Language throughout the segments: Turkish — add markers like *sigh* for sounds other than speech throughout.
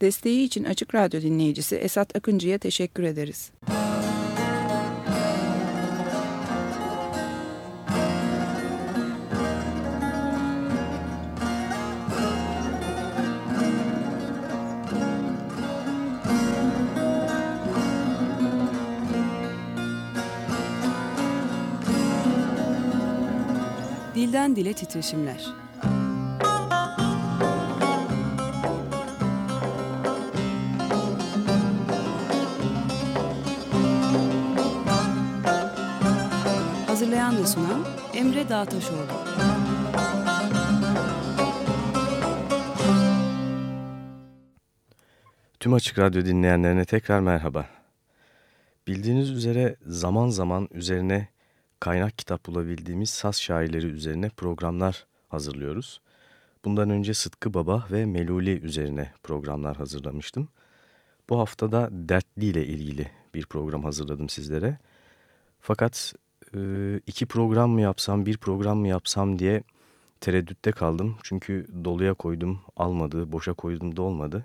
Desteği için Açık Radyo dinleyicisi Esat Akıncı'ya teşekkür ederiz. Dilden Dile Titreşimler Sunan Emre Dağtaşoğlu. Tüm Açık Radyo dinleyenlerine tekrar merhaba. Bildiğiniz üzere zaman zaman üzerine kaynak kitap bulabildiğimiz saz şairleri üzerine programlar hazırlıyoruz. Bundan önce Sıtkı Baba ve Meluli üzerine programlar hazırlamıştım. Bu haftada Dertli ile ilgili bir program hazırladım sizlere. Fakat iki program mı yapsam, bir program mı yapsam diye tereddütte kaldım. Çünkü doluya koydum, almadı, boşa koydum da olmadı.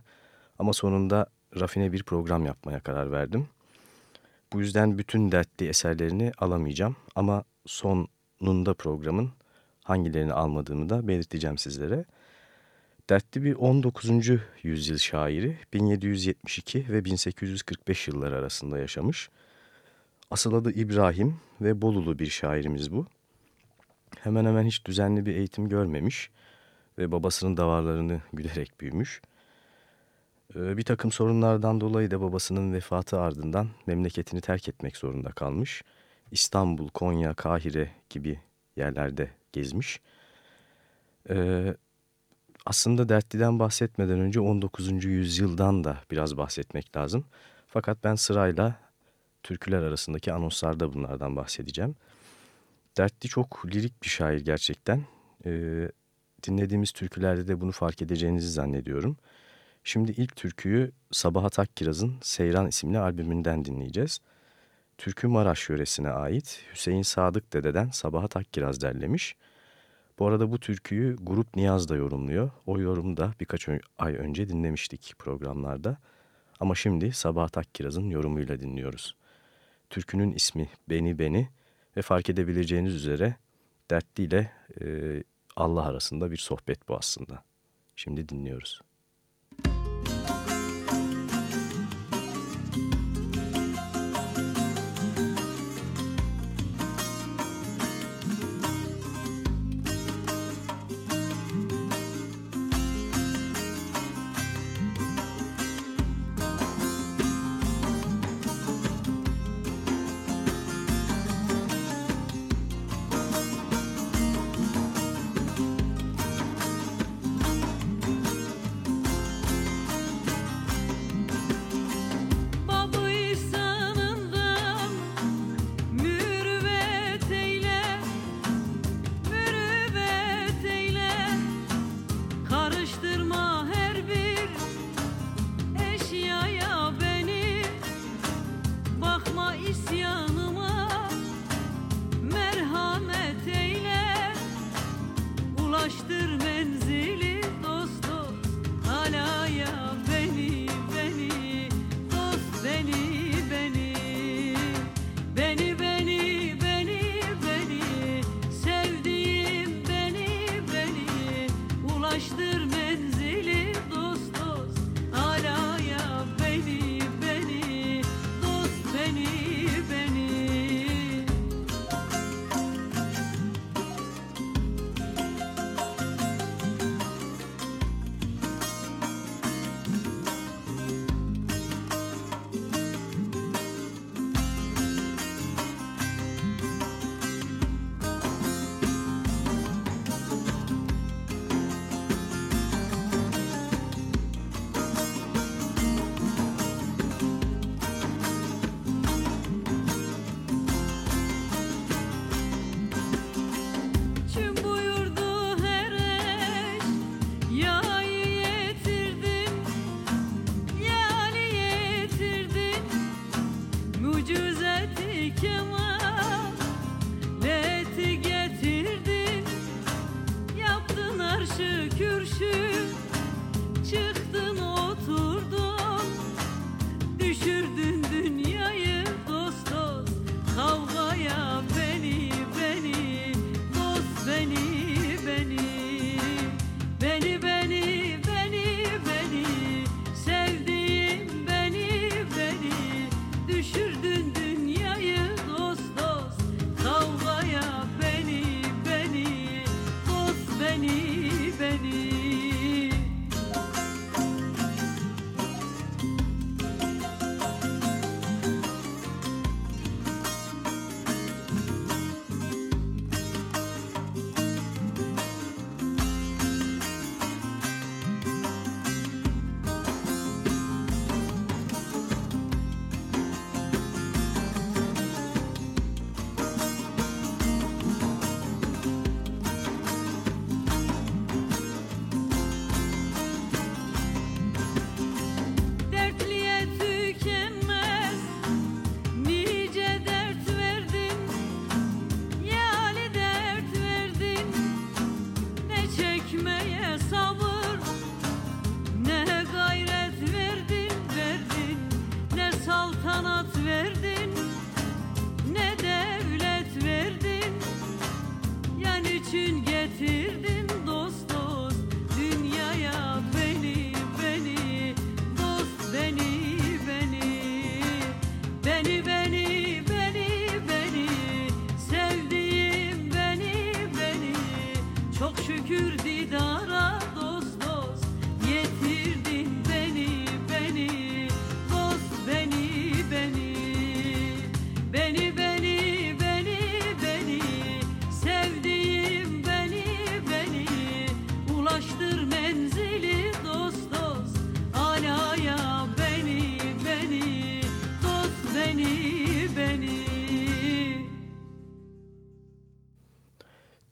Ama sonunda rafine bir program yapmaya karar verdim. Bu yüzden bütün dertli eserlerini alamayacağım ama sonunda programın hangilerini almadığımı da belirteceğim sizlere. Dertli bir 19. yüzyıl şairi 1772 ve 1845 yılları arasında yaşamış. Asıl adı İbrahim ve Bolulu bir şairimiz bu. Hemen hemen hiç düzenli bir eğitim görmemiş ve babasının davarlarını gülerek büyümüş. Ee, bir takım sorunlardan dolayı da babasının vefatı ardından memleketini terk etmek zorunda kalmış. İstanbul, Konya, Kahire gibi yerlerde gezmiş. Ee, aslında Dertli'den bahsetmeden önce 19. yüzyıldan da biraz bahsetmek lazım. Fakat ben sırayla türküler arasındaki anonslarda bunlardan bahsedeceğim. Dertli çok lirik bir şair gerçekten. Ee, dinlediğimiz türkülerde de bunu fark edeceğinizi zannediyorum. Şimdi ilk türküyü Sabahat Akkiraz'ın Seyran isimli albümünden dinleyeceğiz. Türkü Maraş yöresine ait Hüseyin Sadık Dede'den Sabahat Akkiraz derlemiş. Bu arada bu türküyü Grup Niyaz da yorumluyor. O yorumu da birkaç ay önce dinlemiştik programlarda. Ama şimdi Sabahat Akkiraz'ın yorumuyla dinliyoruz. Türkünün ismi Beni Beni ve fark edebileceğiniz üzere dertli ile e, Allah arasında bir sohbet bu aslında. Şimdi dinliyoruz.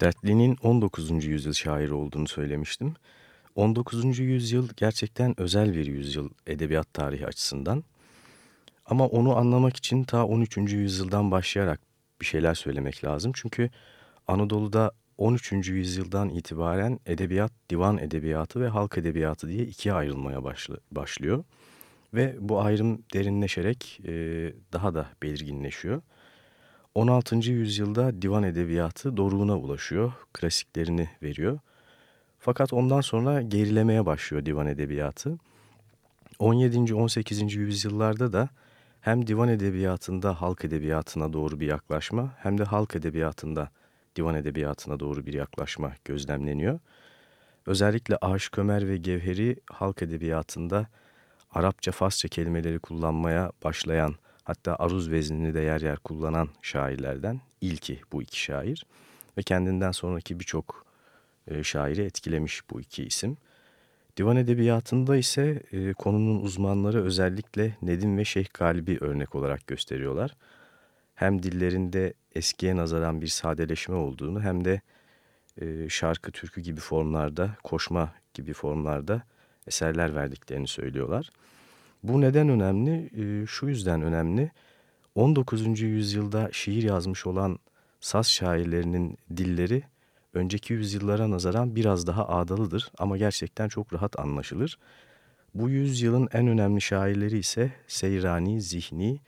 Dertli'nin 19. yüzyıl şairi olduğunu söylemiştim. 19. yüzyıl gerçekten özel bir yüzyıl edebiyat tarihi açısından. Ama onu anlamak için ta 13. yüzyıldan başlayarak bir şeyler söylemek lazım. Çünkü Anadolu'da 13. yüzyıldan itibaren edebiyat, divan edebiyatı ve halk edebiyatı diye ikiye ayrılmaya başlıyor. Ve bu ayrım derinleşerek daha da belirginleşiyor. 16. yüzyılda divan edebiyatı doruğuna ulaşıyor, klasiklerini veriyor. Fakat ondan sonra gerilemeye başlıyor divan edebiyatı. 17. 18. yüzyıllarda da hem divan edebiyatında halk edebiyatına doğru bir yaklaşma hem de halk edebiyatında divan edebiyatına doğru bir yaklaşma gözlemleniyor. Özellikle Aşık Ömer ve Gevheri halk edebiyatında Arapça, Farsça kelimeleri kullanmaya başlayan hatta aruz veznini de yer yer kullanan şairlerden ilki bu iki şair. Ve kendinden sonraki birçok e, şairi etkilemiş bu iki isim. Divan edebiyatında ise e, konunun uzmanları özellikle Nedim ve Şeyh Galibi örnek olarak gösteriyorlar. Hem dillerinde eskiye nazaran bir sadeleşme olduğunu hem de e, şarkı, türkü gibi formlarda, koşma gibi formlarda eserler verdiklerini söylüyorlar. Bu neden önemli? E, şu yüzden önemli. 19. yüzyılda şiir yazmış olan Saz şairlerinin dilleri önceki yüzyıllara nazaran biraz daha ağdalıdır ama gerçekten çok rahat anlaşılır. Bu yüzyılın en önemli şairleri ise Seyrani, Zihni,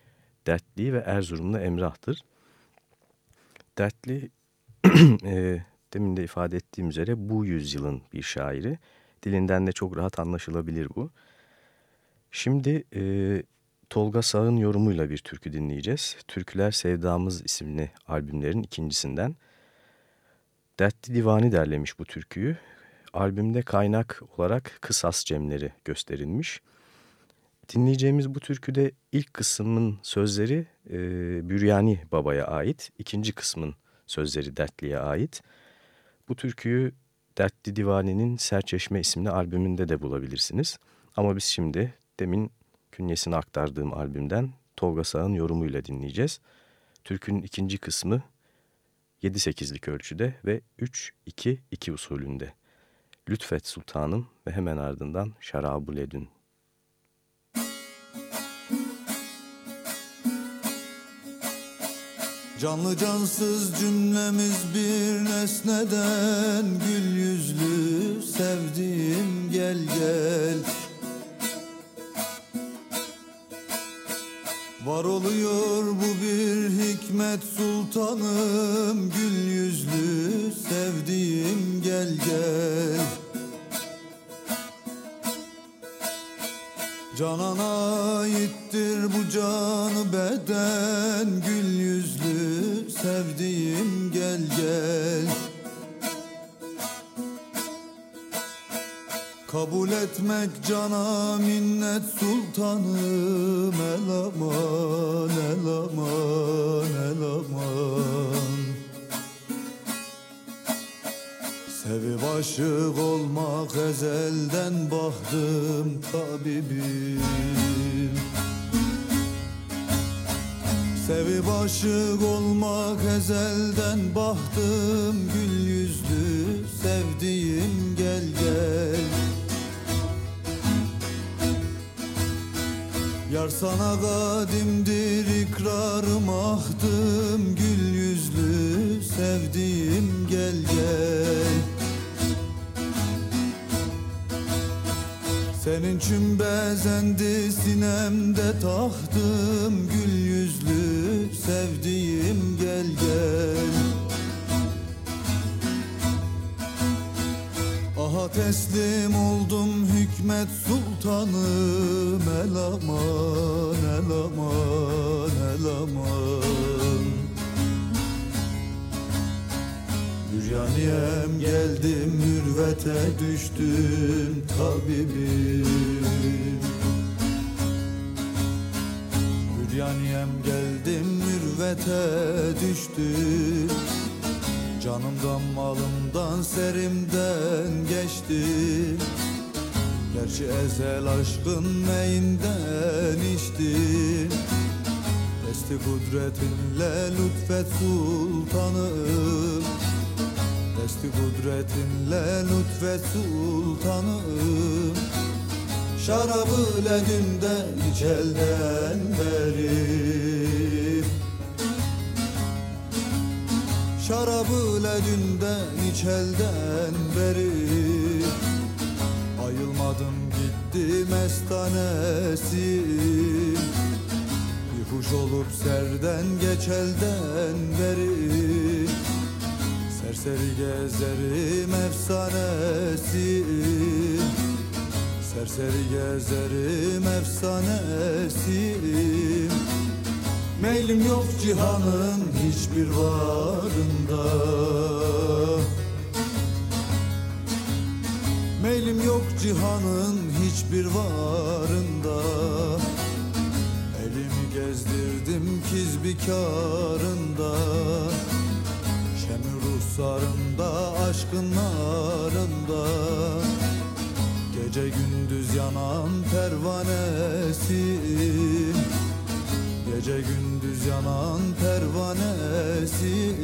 Dertli ve Erzurumlu Emrah'tır. Dertli, *clears throat* e, demin de ifade ettiğim üzere bu yüzyılın bir şairi. Dilinden de çok rahat anlaşılabilir bu. Şimdi e, Tolga Sağ'ın yorumuyla bir türkü dinleyeceğiz. Türküler Sevdamız isimli albümlerin ikincisinden. Dertli Divani derlemiş bu türküyü. Albümde kaynak olarak kısas cemleri gösterilmiş. Dinleyeceğimiz bu türküde ilk kısmın sözleri e, Büryani Baba'ya ait, ikinci kısmın sözleri Dertli'ye ait. Bu türküyü Dertli Divani'nin Serçeşme isimli albümünde de bulabilirsiniz. Ama biz şimdi demin künyesini aktardığım albümden Tolga Sağ'ın yorumuyla dinleyeceğiz. Türkünün ikinci kısmı 7-8'lik ölçüde ve 3-2-2 usulünde. Lütfet Sultanım ve hemen ardından Şarabul Edün. Canlı cansız cümlemiz bir nesneden Gül yüzlü sevdiğim gel gel Var oluyor bu bir hikmet sultanım Gül yüzlü sevdiğim gel gel. Canana aittir bu canı beden Gül yüzlü sevdiğim gel gel Kabul etmek cana minnet sultanım Elaman, elaman, elaman Sevip aşık olmak ezelden bahtım tabibim. Sevip aşık olmak ezelden bahtım Gül yüzlü sevdiğim gel gel Yar sana kadimdir ikrarım ahtım Gül yüzlü sevdiğim gel gel. Senin için bezendi sinemde tahtım Gül yüzlü sevdiğim gel gel Aha teslim oldum hikmet sultanım Elaman, elaman, elaman Büryaniyem geldim mürvete düştüm tabibim. Büryaniyem geldim mürvete düştüm Canımdan malımdan serimden geçtim Gerçi ezel aşkın meyinden içtim Desti kudretinle lütfet sultanım Desti kudretinle lütfet sultanım Şarabı ledünde içelden beri Şarabı ledünden içelden beri. Ayılmadım gitti mestanesi Bir kuş olup serden geçelden beri. Serseri gezerim efsanesi. Serseri gezerim efsanesi Meylim yok cihanın hiçbir varında. Meylim yok cihanın hiçbir varında. Elimi gezdirdim kiz bikarında. Şemi ruhsarında aşkın narında. Gece gündüz yanan pervanesi Gece gündüz yanan pervanesi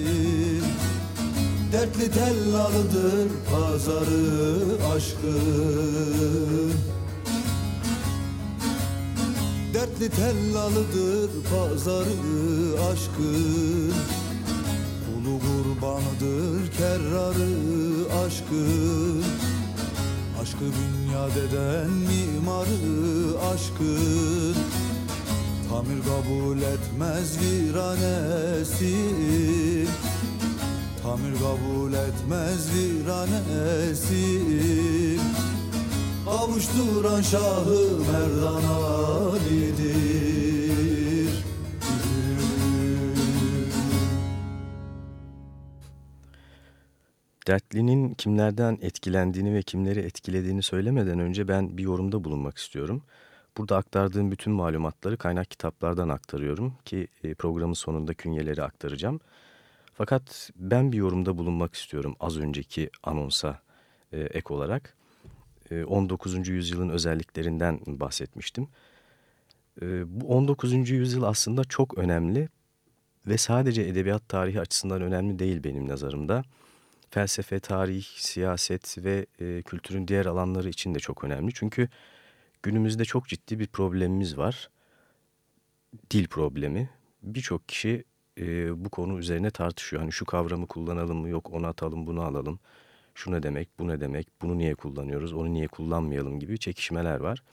Dertli tellalıdır pazarı aşkın Dertli tellalıdır pazarı aşkın Kulu kurbanıdır kerrarı aşkın Aşkı bünyad eden mimarı aşkın Tamir kabul etmez viranesi. Tamir kabul etmez viranesi. Kavuşturan şahı Merdan Ali'dir. Dertli'nin kimlerden etkilendiğini ve kimleri etkilediğini söylemeden önce ben bir yorumda bulunmak istiyorum. Burada aktardığım bütün malumatları kaynak kitaplardan aktarıyorum ki e, programın sonunda künyeleri aktaracağım. Fakat ben bir yorumda bulunmak istiyorum az önceki anonsa e, ek olarak. E, 19. yüzyılın özelliklerinden bahsetmiştim. E, bu 19. yüzyıl aslında çok önemli ve sadece edebiyat tarihi açısından önemli değil benim nazarımda. Felsefe, tarih, siyaset ve e, kültürün diğer alanları için de çok önemli. Çünkü günümüzde çok ciddi bir problemimiz var. Dil problemi. Birçok kişi e, bu konu üzerine tartışıyor. Hani şu kavramı kullanalım mı yok onu atalım bunu alalım. Şu ne demek bu ne demek bunu niye kullanıyoruz onu niye kullanmayalım gibi çekişmeler var.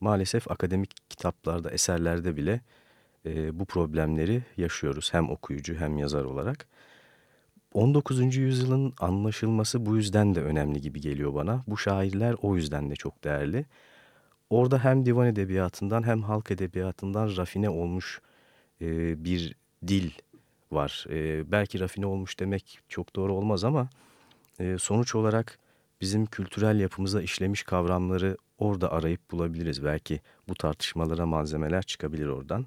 Maalesef akademik kitaplarda eserlerde bile e, bu problemleri yaşıyoruz. Hem okuyucu hem yazar olarak. 19. yüzyılın anlaşılması bu yüzden de önemli gibi geliyor bana. Bu şairler o yüzden de çok değerli. Orada hem divan edebiyatından hem halk edebiyatından rafine olmuş e, bir dil var. E, belki rafine olmuş demek çok doğru olmaz ama e, sonuç olarak bizim kültürel yapımıza işlemiş kavramları orada arayıp bulabiliriz. Belki bu tartışmalara malzemeler çıkabilir oradan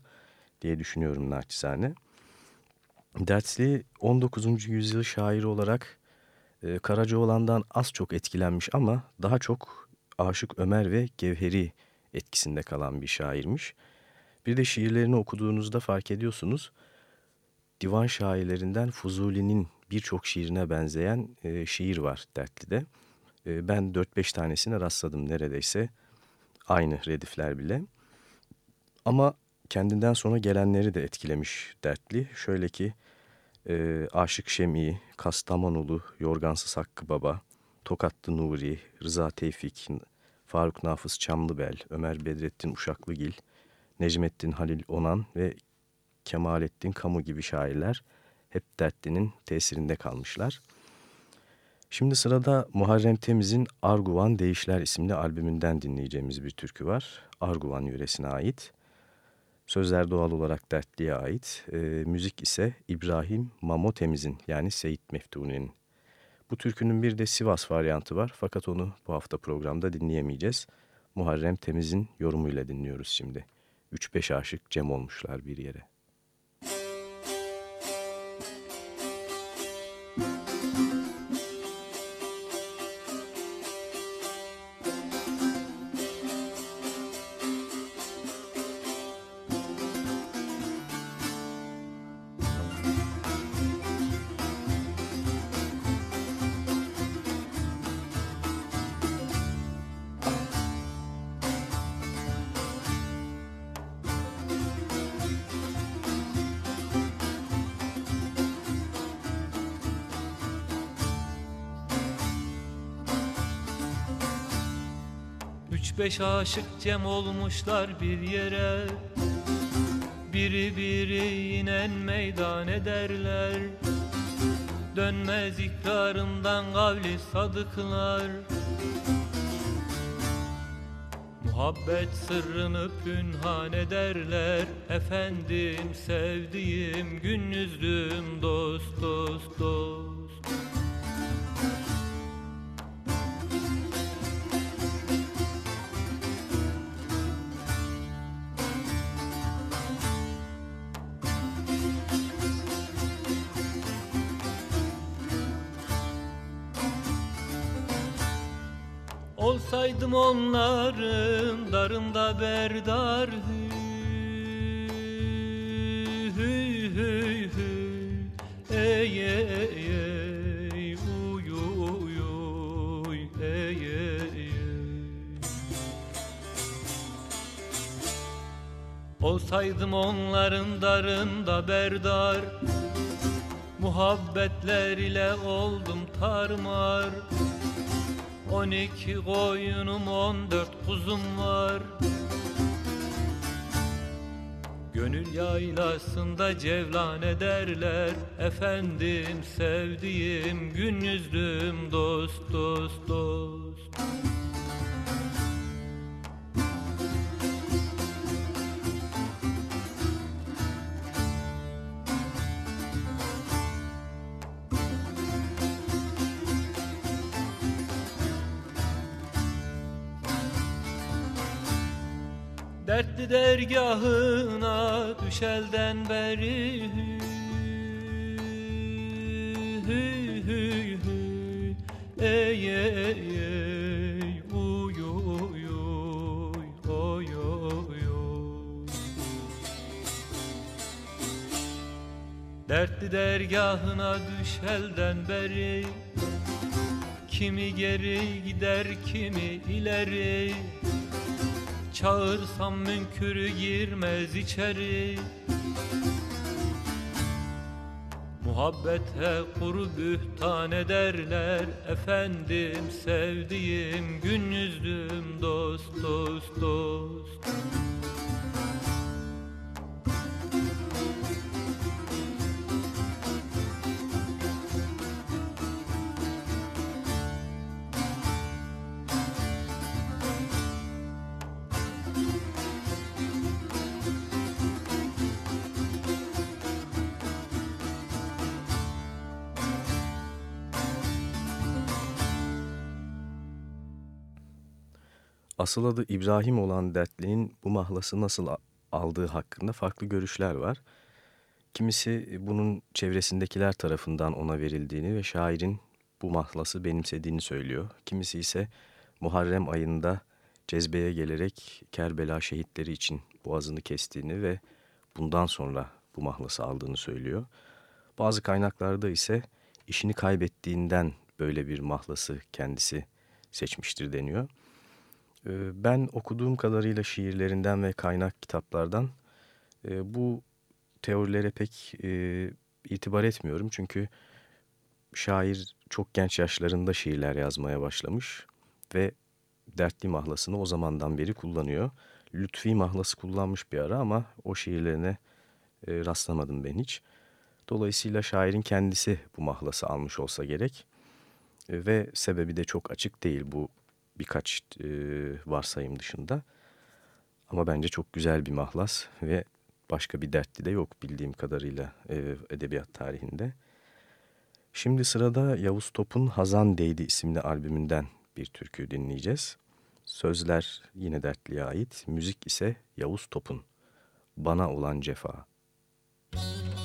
diye düşünüyorum naçizane. Dertli 19. yüzyıl şairi olarak e, Karacaoğlan'dan az çok etkilenmiş ama daha çok Aşık Ömer ve Gevheri etkisinde kalan bir şairmiş. Bir de şiirlerini okuduğunuzda fark ediyorsunuz. Divan şairlerinden Fuzuli'nin birçok şiirine benzeyen e, şiir var Dertli'de. E, ben 4-5 tanesine rastladım neredeyse. Aynı redifler bile. Ama kendinden sonra gelenleri de etkilemiş Dertli. Şöyle ki e, Aşık Şem'i, Kastamonulu, Yorgansız Hakkı Baba, Tokatlı Nuri, Rıza Tevfik, Faruk Nafız Çamlıbel, Ömer Bedrettin Uşaklıgil, Necmettin Halil Onan ve Kemalettin Kamu gibi şairler hep Dertli'nin tesirinde kalmışlar. Şimdi sırada Muharrem Temiz'in Arguvan Değişler isimli albümünden dinleyeceğimiz bir türkü var. Arguvan yöresine ait. Sözler doğal olarak Dertli'ye ait. E, müzik ise İbrahim Mamo Temiz'in yani Seyit Meftuni'nin. Bu türkünün bir de Sivas varyantı var fakat onu bu hafta programda dinleyemeyeceğiz. Muharrem Temiz'in yorumuyla dinliyoruz şimdi. 3-5 aşık cem olmuşlar bir yere. Beş aşık cem olmuşlar bir yere. Biri biri inen meydan ederler. Dönmez ikrarından kavli sadıklar. Muhabbet sırrını pünhan ederler. Efendim sevdiğim gün yüzdüm dost dost dost onların darında berdar. Hü hü hü ey ey ey uy uy uy. Ey ey. Olsaydım onların darında berdar. Muhabbetler ile oldum tarmar On iki koyunum on dört kuzum var. Gönül yaylasında cevlan ederler Efendim sevdiğim gün yüzdüm dost dost dost Dertli dergahına düşelden beri. Hü hü hü. Ey ey ey uy uy uy oy oy oy. Dertli dergahına düşelden beri. Kimi geri gider kimi ileri Çağırsam münkürü girmez içeri. Muhabbete kuru bühtan ederler Efendim sevdiğim gün yüzdüm dost dost dost Asıl adı İbrahim olan dertlinin bu mahlası nasıl aldığı hakkında farklı görüşler var. Kimisi bunun çevresindekiler tarafından ona verildiğini ve şairin bu mahlası benimsediğini söylüyor. Kimisi ise Muharrem ayında cezbeye gelerek Kerbela şehitleri için boğazını kestiğini ve bundan sonra bu mahlası aldığını söylüyor. Bazı kaynaklarda ise işini kaybettiğinden böyle bir mahlası kendisi seçmiştir deniyor. Ee, ben okuduğum kadarıyla şiirlerinden ve kaynak kitaplardan e, bu teorilere pek e, itibar etmiyorum. Çünkü şair çok genç yaşlarında şiirler yazmaya başlamış ve dertli mahlasını o zamandan beri kullanıyor. Lütfi mahlası kullanmış bir ara ama o şiirlerine e, rastlamadım ben hiç. Dolayısıyla şairin kendisi bu mahlası almış olsa gerek ve sebebi de çok açık değil bu birkaç e, varsayım dışında. Ama bence çok güzel bir mahlas ve başka bir dertli de yok bildiğim kadarıyla e, edebiyat tarihinde. Şimdi sırada Yavuz Top'un Hazan Değdi isimli albümünden bir türkü dinleyeceğiz. Sözler yine dertliye ait, müzik ise Yavuz Top'un Bana Olan Cefa. Müzik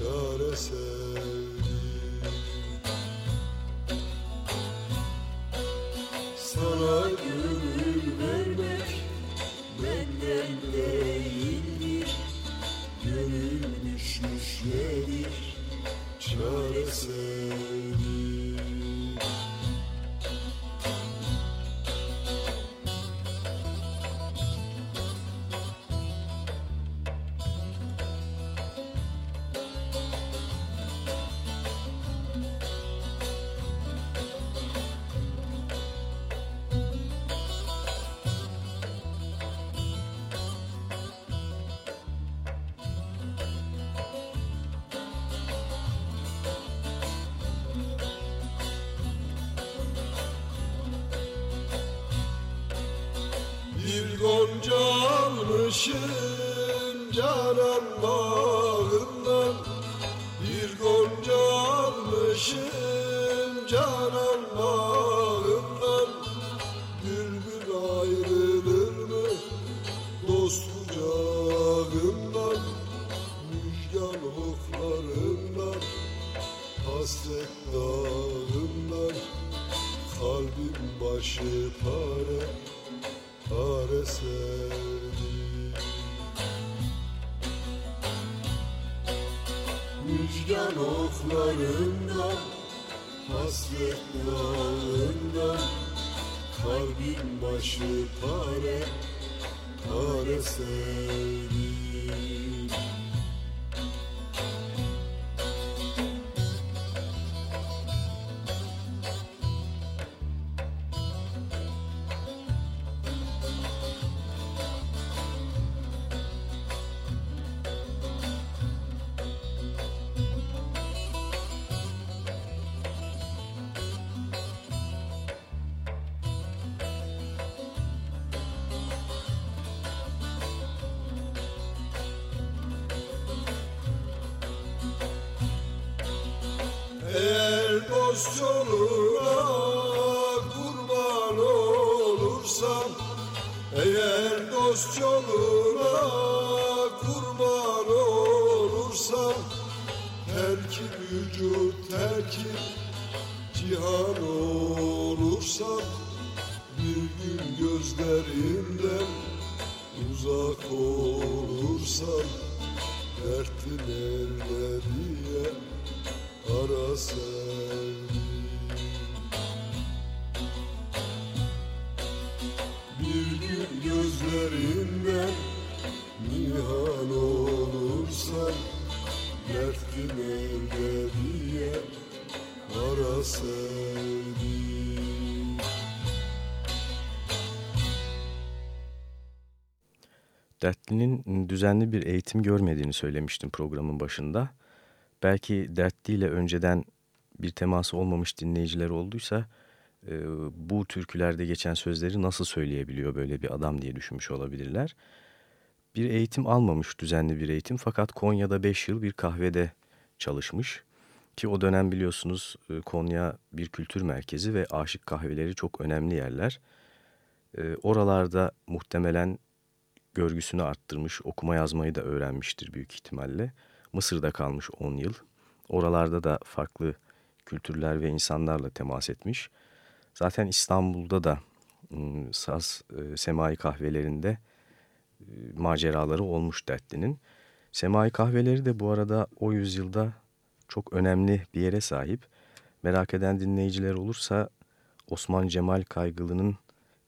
çaresiz Deus te. Dertli'nin düzenli bir eğitim görmediğini söylemiştim programın başında. Belki Dertli ile önceden bir teması olmamış dinleyiciler olduysa bu türkülerde geçen sözleri nasıl söyleyebiliyor böyle bir adam diye düşünmüş olabilirler. Bir eğitim almamış düzenli bir eğitim fakat Konya'da 5 yıl bir kahvede çalışmış. Ki o dönem biliyorsunuz Konya bir kültür merkezi ve aşık kahveleri çok önemli yerler. Oralarda muhtemelen görgüsünü arttırmış, okuma yazmayı da öğrenmiştir büyük ihtimalle. Mısır'da kalmış 10 yıl. Oralarda da farklı kültürler ve insanlarla temas etmiş. Zaten İstanbul'da da ıı, saz e, semai kahvelerinde e, maceraları olmuş dertlinin. Semai kahveleri de bu arada o yüzyılda çok önemli bir yere sahip. Merak eden dinleyiciler olursa Osman Cemal Kaygılı'nın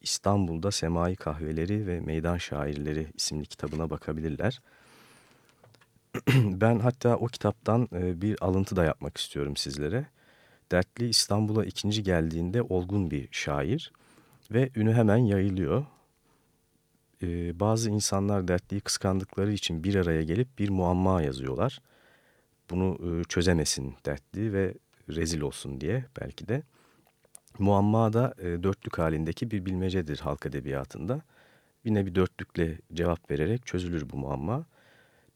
İstanbul'da Semai Kahveleri ve Meydan Şairleri isimli kitabına bakabilirler. *clears throat* ben hatta o kitaptan e, bir alıntı da yapmak istiyorum sizlere. Dertli İstanbul'a ikinci geldiğinde olgun bir şair ve ünü hemen yayılıyor. Ee, bazı insanlar dertliyi kıskandıkları için bir araya gelip bir muamma yazıyorlar. Bunu e, çözemesin dertli ve rezil olsun diye belki de. Muamma da e, dörtlük halindeki bir bilmecedir halk edebiyatında. Yine bir dörtlükle cevap vererek çözülür bu muamma.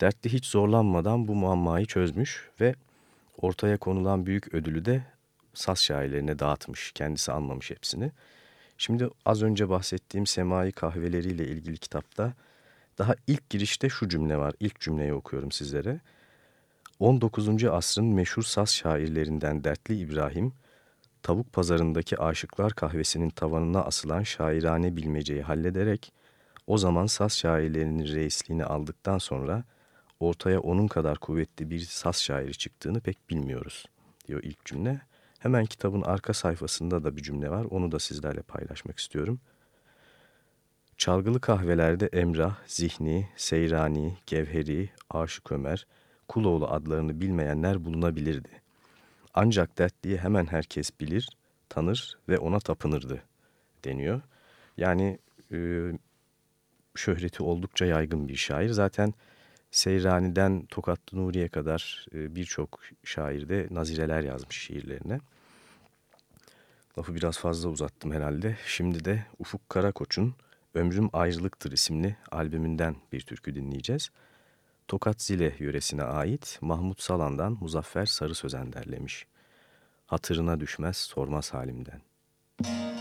Dertli hiç zorlanmadan bu muammayı çözmüş ve ortaya konulan büyük ödülü de saz şairlerine dağıtmış. Kendisi almamış hepsini. Şimdi az önce bahsettiğim semai kahveleriyle ilgili kitapta Daha ilk girişte şu cümle var. İlk cümleyi okuyorum sizlere. 19. asrın meşhur saz şairlerinden Dertli İbrahim, tavuk pazarındaki aşıklar kahvesinin tavanına asılan şairane bilmeceyi hallederek, o zaman saz şairlerinin reisliğini aldıktan sonra ortaya onun kadar kuvvetli bir saz şairi çıktığını pek bilmiyoruz, diyor ilk cümle. Hemen kitabın arka sayfasında da bir cümle var, onu da sizlerle paylaşmak istiyorum. Çalgılı kahvelerde Emrah, Zihni, Seyrani, Gevheri, Aşık Ömer, Kuloğlu adlarını bilmeyenler bulunabilirdi. Ancak dertliyi hemen herkes bilir, tanır ve ona tapınırdı deniyor. Yani e, şöhreti oldukça yaygın bir şair. Zaten Seyrani'den Tokatlı Nuri'ye kadar e, birçok şair de nazireler yazmış şiirlerine. Lafı biraz fazla uzattım herhalde. Şimdi de Ufuk Karakoç'un Ömrüm Ayrılıktır isimli albümünden bir türkü dinleyeceğiz. Tokat Zile yöresine ait Mahmut Salan'dan Muzaffer Sarı Sözen derlemiş. Hatırına düşmez sormaz halimden. Müzik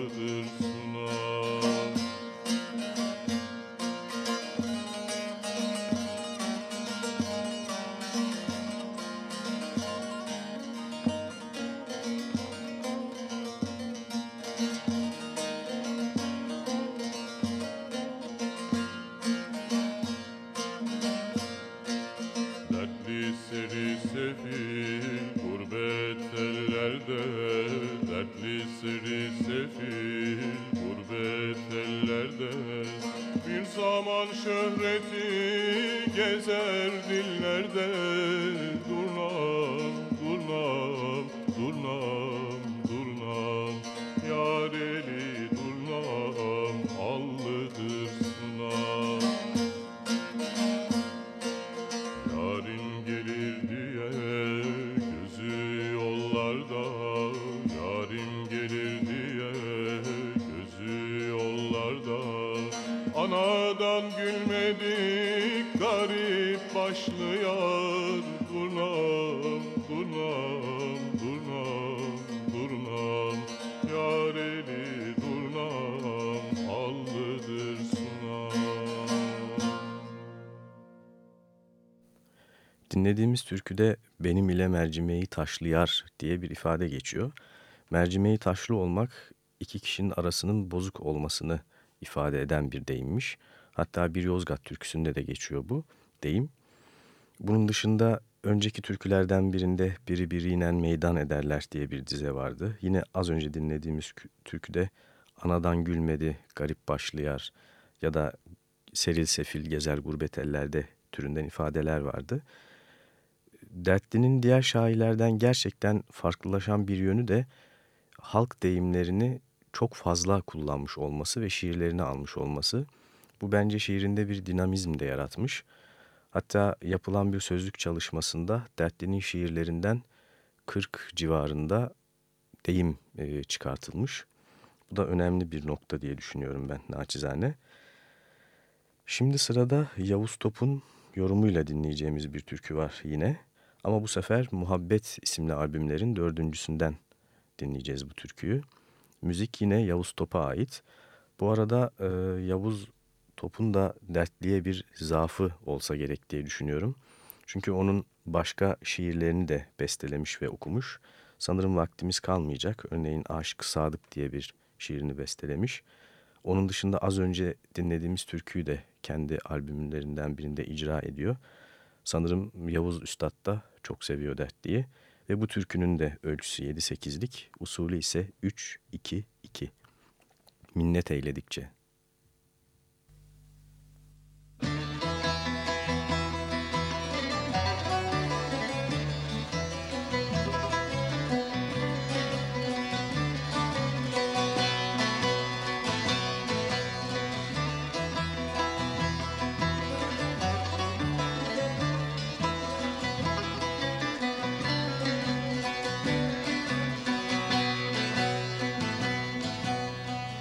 öbür Dinlediğimiz türküde benim ile mercimeği taşlıyar diye bir ifade geçiyor. Mercimeği taşlı olmak iki kişinin arasının bozuk olmasını ifade eden bir deyimmiş. Hatta bir Yozgat türküsünde de geçiyor bu deyim. Bunun dışında önceki türkülerden birinde biri biriyle meydan ederler diye bir dize vardı. Yine az önce dinlediğimiz türküde anadan gülmedi garip başlıyar ya da seril sefil gezer gurbet ellerde türünden ifadeler vardı. Dertli'nin diğer şairlerden gerçekten farklılaşan bir yönü de halk deyimlerini çok fazla kullanmış olması ve şiirlerini almış olması. Bu bence şiirinde bir dinamizm de yaratmış. Hatta yapılan bir sözlük çalışmasında Dertli'nin şiirlerinden 40 civarında deyim e, çıkartılmış. Bu da önemli bir nokta diye düşünüyorum ben naçizane. Şimdi sırada Yavuz Top'un yorumuyla dinleyeceğimiz bir türkü var yine. Ama bu sefer Muhabbet isimli albümlerin dördüncüsünden dinleyeceğiz bu türküyü. Müzik yine Yavuz Top'a ait. Bu arada e, Yavuz Top'un da dertliye bir zaafı olsa gerek diye düşünüyorum. Çünkü onun başka şiirlerini de bestelemiş ve okumuş. Sanırım vaktimiz kalmayacak. Örneğin Aşık Sadık diye bir şiirini bestelemiş. Onun dışında az önce dinlediğimiz türküyü de kendi albümlerinden birinde icra ediyor. Sanırım Yavuz Üstad da çok seviyor dertliyi. Ve bu türkünün de ölçüsü 7-8'lik, usulü ise 3-2-2. Minnet eyledikçe.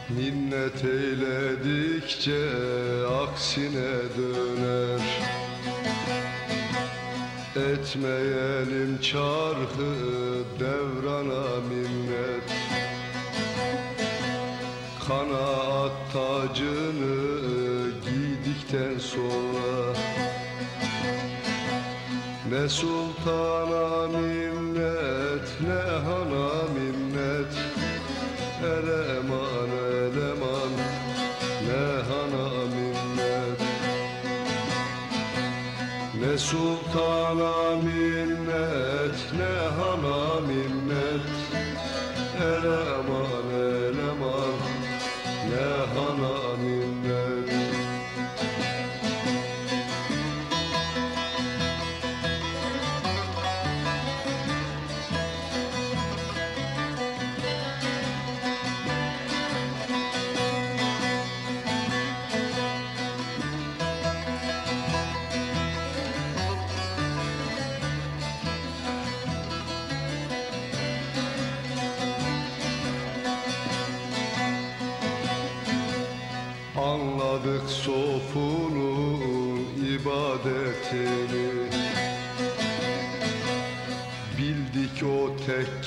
Minnet eyledikçe aksine döner. Etmeyelim çarkı devrana minnet. Kanaat tacını giydikten sonra Ne sultana minnet Ne sultana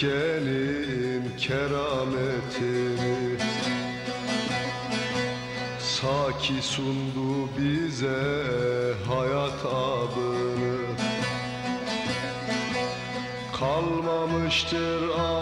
tekkenin kerametini Saki sundu bize hayat abını Kalmamıştır abı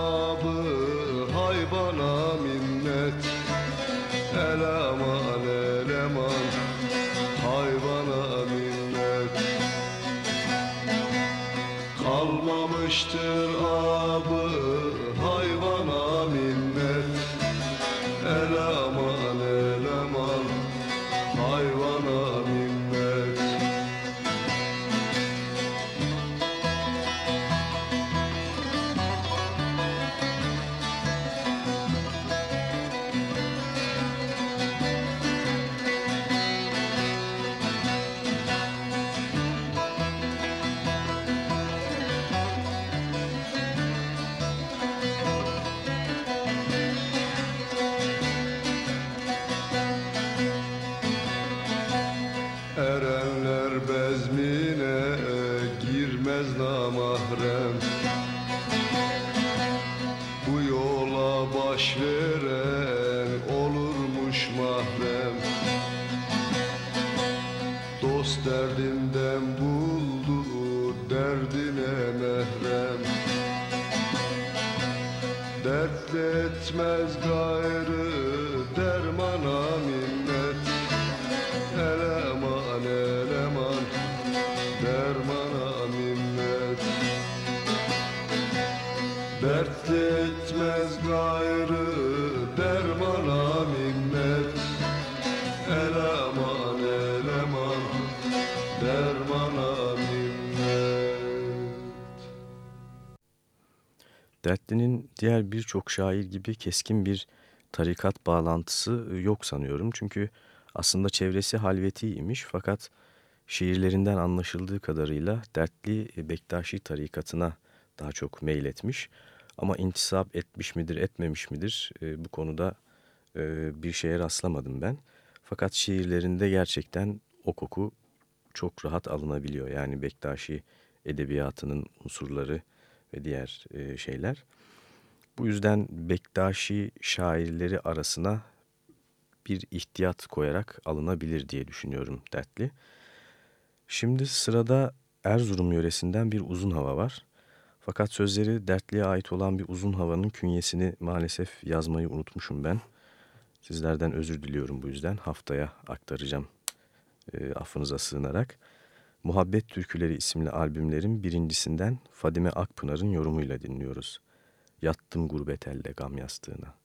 birçok şair gibi keskin bir tarikat bağlantısı yok sanıyorum. Çünkü aslında çevresi halvetiymiş fakat şiirlerinden anlaşıldığı kadarıyla Dertli Bektaşi tarikatına daha çok meyletmiş. Ama intisap etmiş midir etmemiş midir e, bu konuda e, bir şeye rastlamadım ben. Fakat şiirlerinde gerçekten o koku çok rahat alınabiliyor. Yani Bektaşi edebiyatının unsurları ve diğer e, şeyler. Bu yüzden Bektaşi şairleri arasına bir ihtiyat koyarak alınabilir diye düşünüyorum dertli. Şimdi sırada Erzurum yöresinden bir uzun hava var. Fakat sözleri dertliye ait olan bir uzun havanın künyesini maalesef yazmayı unutmuşum ben. Sizlerden özür diliyorum bu yüzden. Haftaya aktaracağım e, affınıza sığınarak. Muhabbet Türküleri isimli albümlerin birincisinden Fadime Akpınar'ın yorumuyla dinliyoruz. Yattım gurbet elde gam yastığına.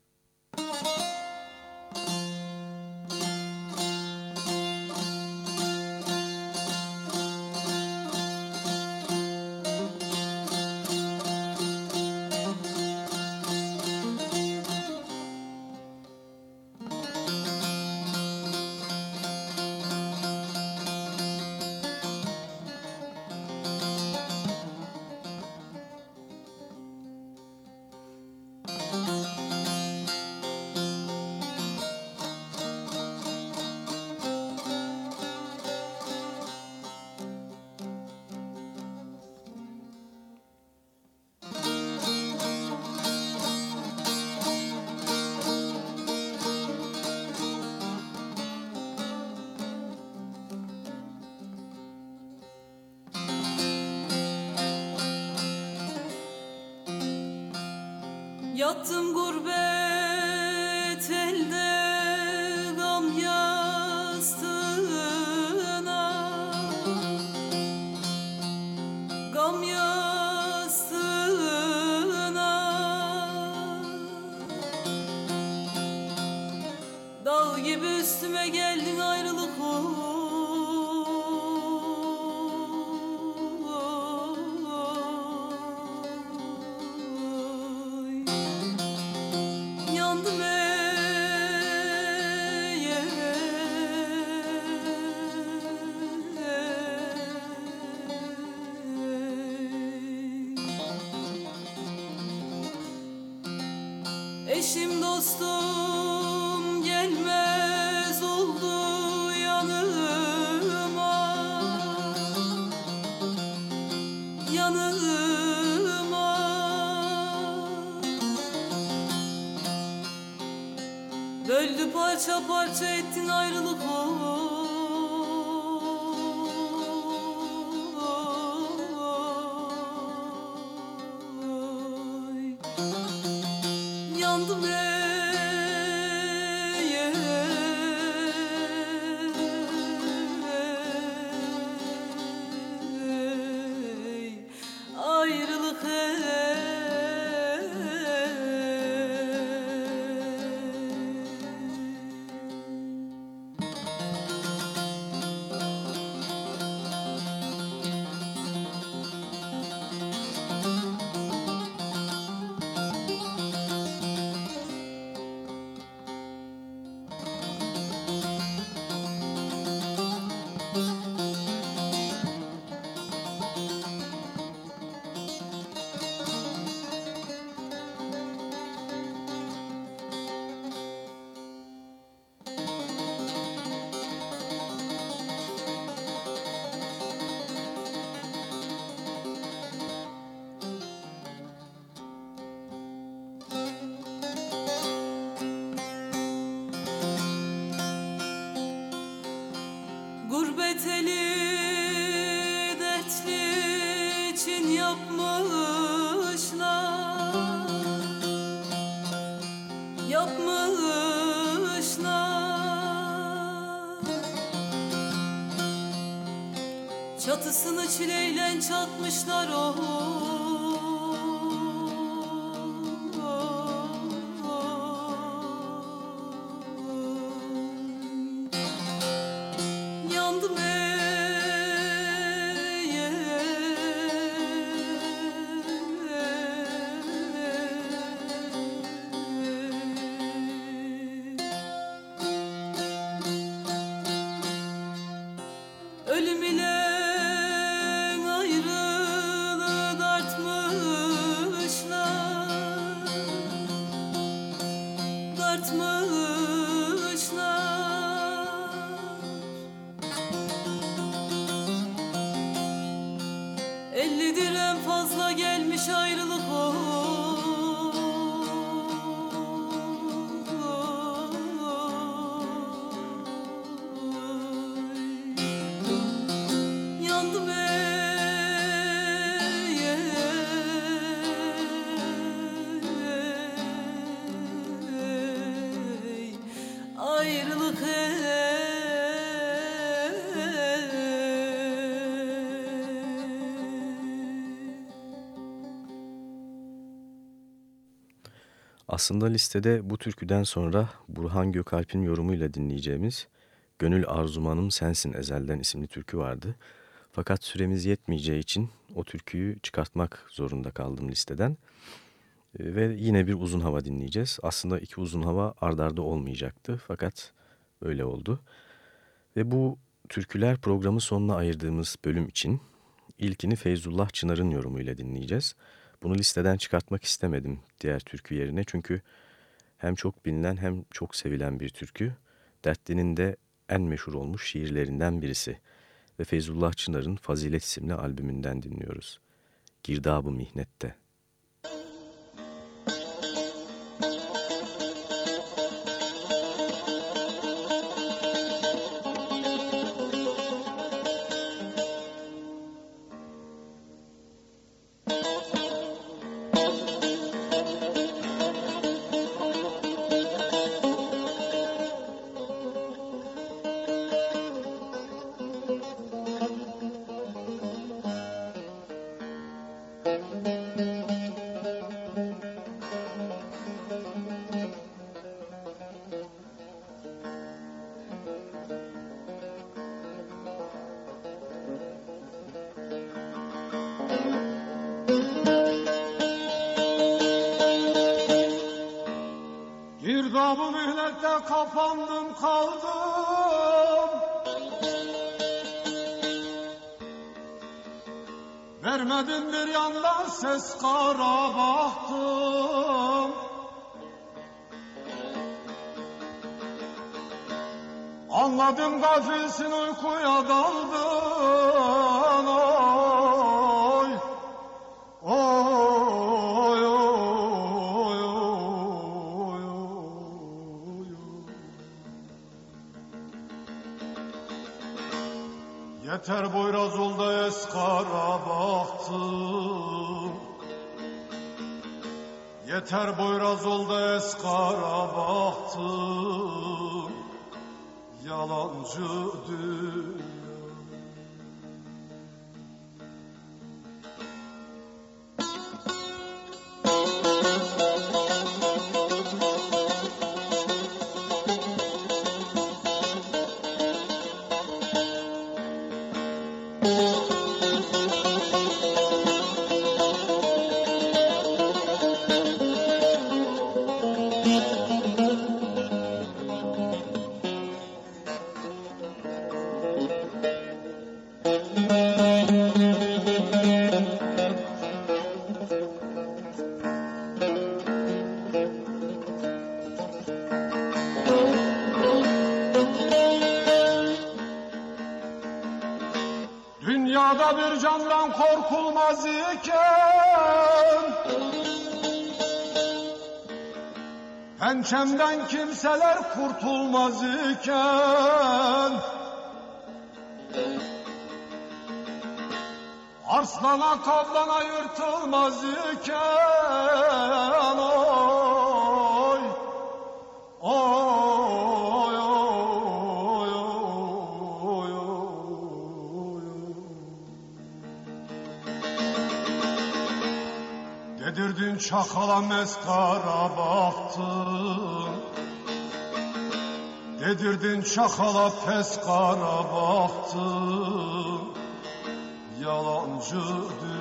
Yattım gurbet parça parça ettin ayrılık oy. Çatısını çileyle çatmışlar o Aslında listede bu türküden sonra Burhan Gökalp'in yorumuyla dinleyeceğimiz Gönül Arzumanım Sensin Ezelden isimli türkü vardı. Fakat süremiz yetmeyeceği için o türküyü çıkartmak zorunda kaldım listeden. Ee, Ve yine bir uzun hava dinleyeceğiz. Aslında iki uzun hava ardarda olmayacaktı fakat öyle oldu. Ve bu türküler programı sonuna ayırdığımız bölüm için ilkini Feyzullah Çınar'ın yorumuyla dinleyeceğiz. Bunu listeden çıkartmak istemedim diğer türkü yerine çünkü hem çok bilinen hem çok sevilen bir türkü. Dertli'nin de en meşhur olmuş şiirlerinden birisi ve Feyzullah Çınar'ın Fazilet isimli albümünden dinliyoruz. Girdabı Mihnet'te. Kapandım kaldım. Vermedin bir yandan ses kara baktım Anladım gafilsin uykuya daldın iken Pençemden kimseler kurtulmaz iken Arslana kaplana yırtılmaz iken oy oy çakala meskara baktın Dedirdin çakala peskara baktın Yalancıdır Dertliye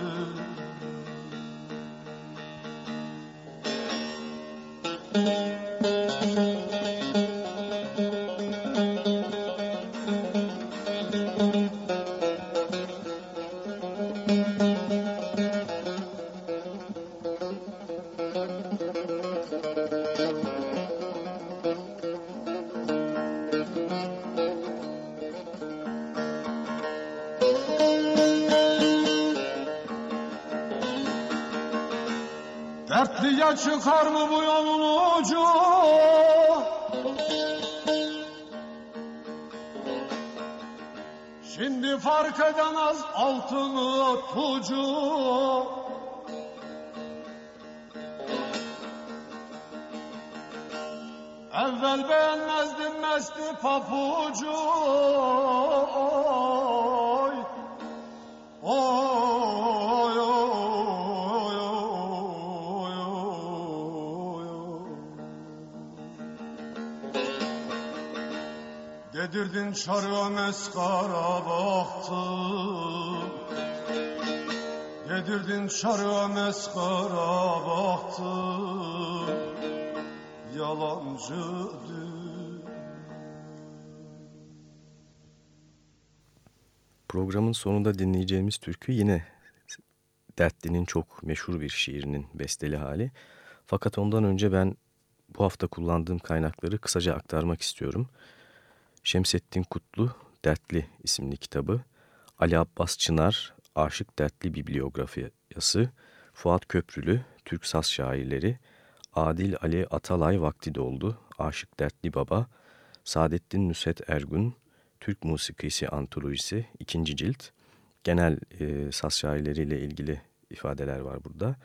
çıkar mı bu yolun ucu? Şimdi fark edemez altını tucu. Evvel beğenmezdim mesti papucu. Oy, oy, Meskara baktım Dedirdin çarığa meskara baktım Yalancıdır Programın sonunda dinleyeceğimiz türkü yine Dertli'nin çok meşhur bir şiirinin besteli hali. Fakat ondan önce ben bu hafta kullandığım kaynakları kısaca aktarmak istiyorum. Şemsettin Kutlu Dertli isimli kitabı, Ali Abbas Çınar Aşık Dertli bibliografyası, Fuat Köprülü Türk Saz Şairleri, Adil Ali Atalay Vakti Doldu, Aşık Dertli Baba, Saadettin Nusret Ergun, Türk Musikisi Antolojisi 2. cilt. Genel e, saz şairleriyle ilgili ifadeler var burada.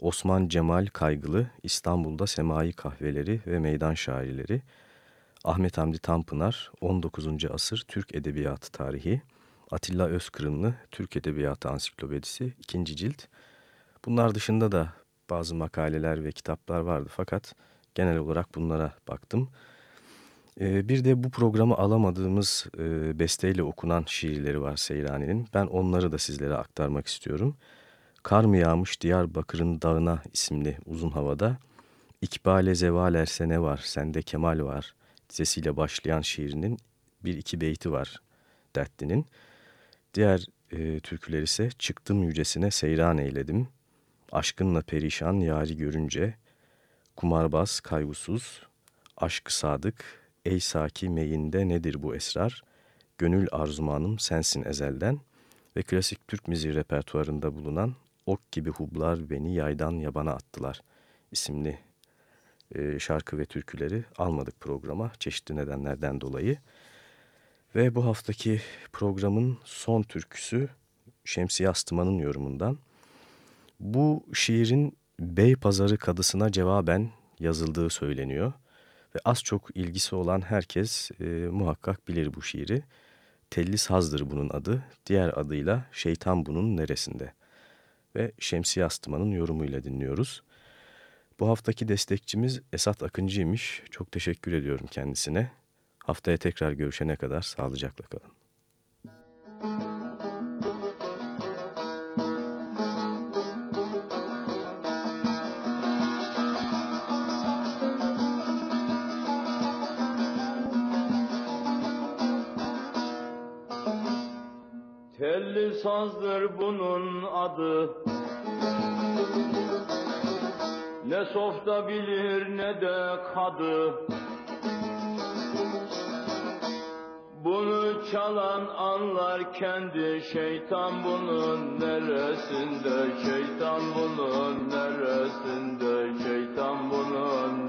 Osman Cemal Kaygılı, İstanbul'da Semai Kahveleri ve Meydan Şairleri. Ahmet Hamdi Tanpınar, 19. asır Türk Edebiyatı Tarihi. Atilla Özkırımlı, Türk Edebiyatı Ansiklopedisi 2. cilt. Bunlar dışında da bazı makaleler ve kitaplar vardı fakat genel olarak bunlara baktım. Ee, bir de bu programı alamadığımız e, besteyle okunan şiirleri var Seyrani'nin. Ben onları da sizlere aktarmak istiyorum. Kar mı yağmış Diyarbakır'ın dağına isimli uzun havada İkbale zeval erse ne var sende kemal var dizesiyle başlayan şiirinin bir iki beyti var Dertli'nin. Diğer e, türküler ise çıktım yücesine seyran eyledim. Aşkınla perişan yari görünce kumarbaz kaygusuz aşkı sadık ey saki meyinde nedir bu esrar gönül arzumanım sensin ezelden ve klasik Türk müziği repertuarında bulunan Ok gibi hublar beni yaydan yabana attılar isimli e, şarkı ve türküleri almadık programa çeşitli nedenlerden dolayı. Ve bu haftaki programın son türküsü Şemsiye Astıman'ın yorumundan. Bu şiirin Beypazarı kadısına cevaben yazıldığı söyleniyor. Ve az çok ilgisi olan herkes e, muhakkak bilir bu şiiri. Telli Saz'dır bunun adı. Diğer adıyla Şeytan Bunun Neresinde. Ve Şemsiye Astıman'ın yorumuyla dinliyoruz. Bu haftaki destekçimiz Esat Akıncı'ymış. Çok teşekkür ediyorum kendisine. Haftaya tekrar görüşene kadar sağlıcakla kalın. Telli sazdır bunun adı Ne softa bilir ne de kadı. Bunu çalan anlar kendi şeytan bunun neresinde? Şeytan bunun neresinde? Şeytan bunun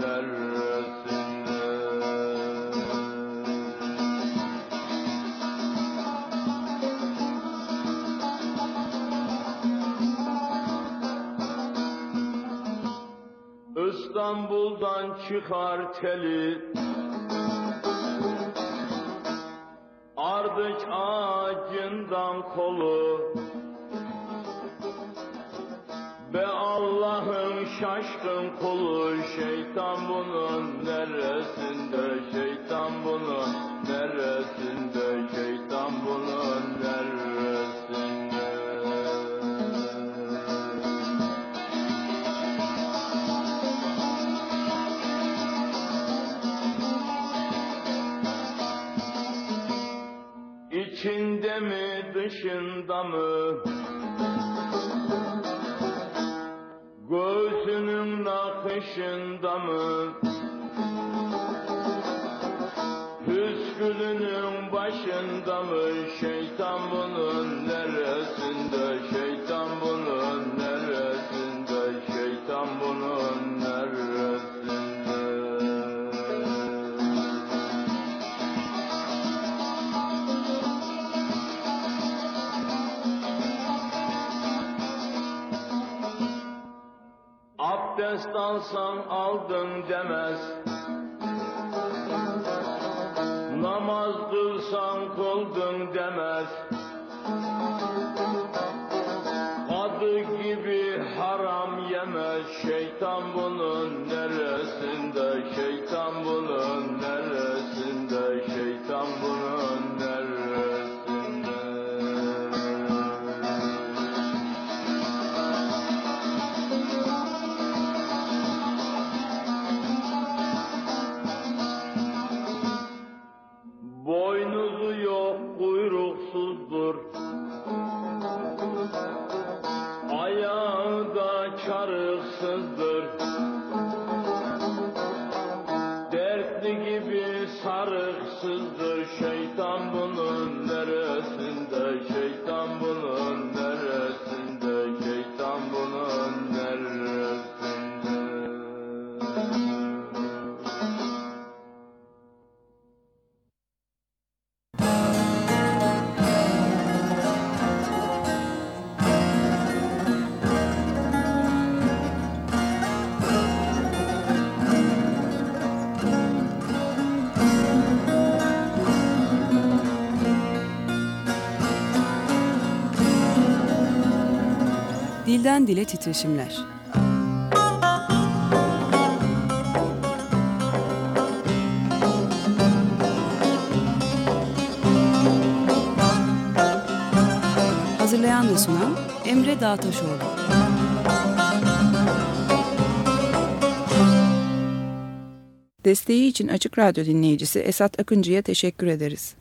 İstanbul'dan çıkar teli Ardıç ağacından kolu. Be Allah'ın şaşkın kulu. Şeytan bunun neresinde? Şeytan bunun dışında mı? Göğsünün nakışında mı? Püskülünün başında mı? Şeytan bunun Abdest alsan aldın demez. Namaz kılsan kıldın demez. Adı gibi haram yemez Şeytan Dilden dile titreşimler. Hazırlayan ve sunan Emre Dağtaşoğlu. Desteği için Açık Radyo dinleyicisi Esat Akıncı'ya teşekkür ederiz.